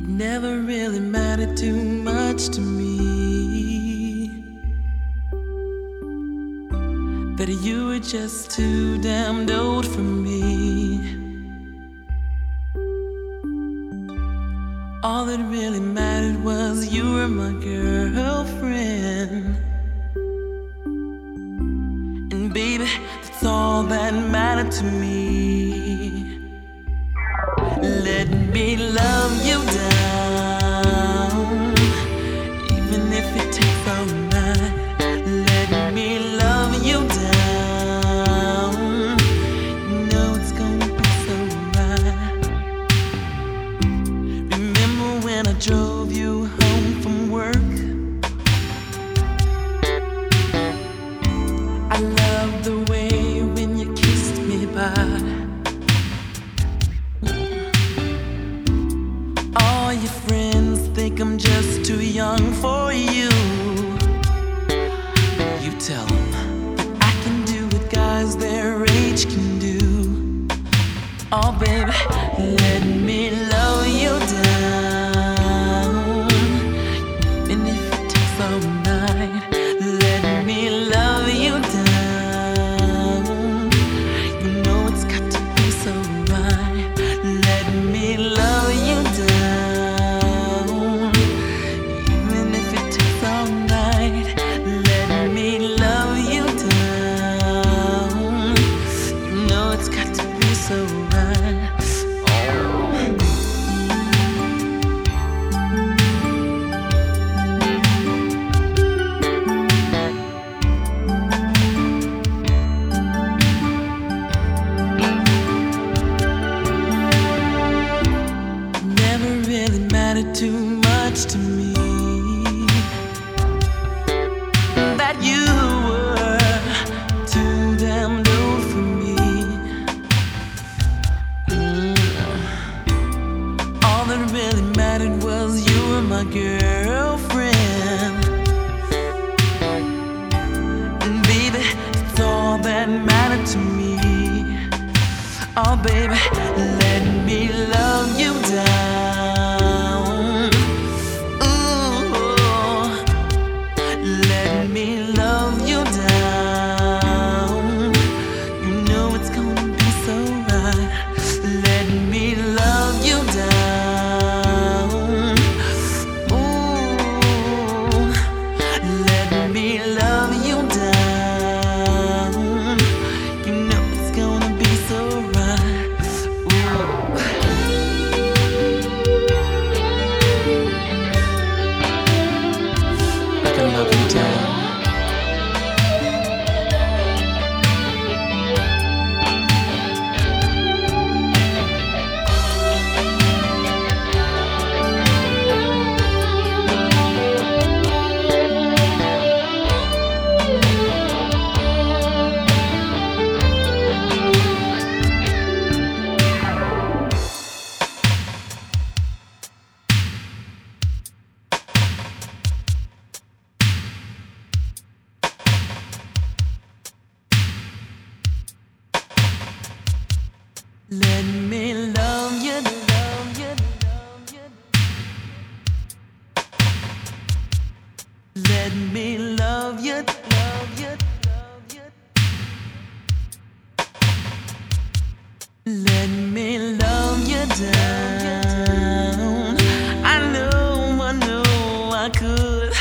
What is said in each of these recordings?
It never really mattered too much to me. But you were just too damned old for me. All that really mattered was you were my girlfriend. And baby, that's all that mattered to me. Let me love you when I drove you home from work? I love the way when you kissed me by. All your friends think I'm just too young for you. You tell them I can do what guys their age can do. Oh, baby, let me my girlfriend, and baby, it's all that mattered to me. Oh, baby, let me love you down. Let me love you, love you, love you. Let me love you, love you, love you. Let me love you down. I know, I know I could.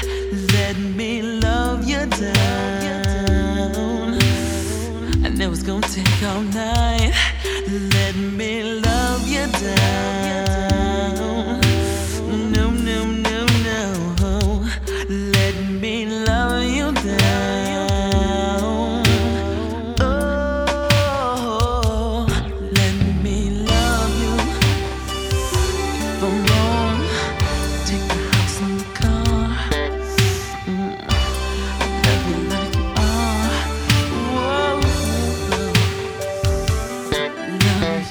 Let me love you down. I know it's gonna take all night.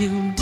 you.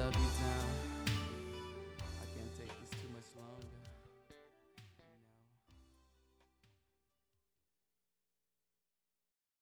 love you down.